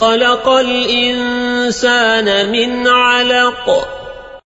خلق الإنسان من علق.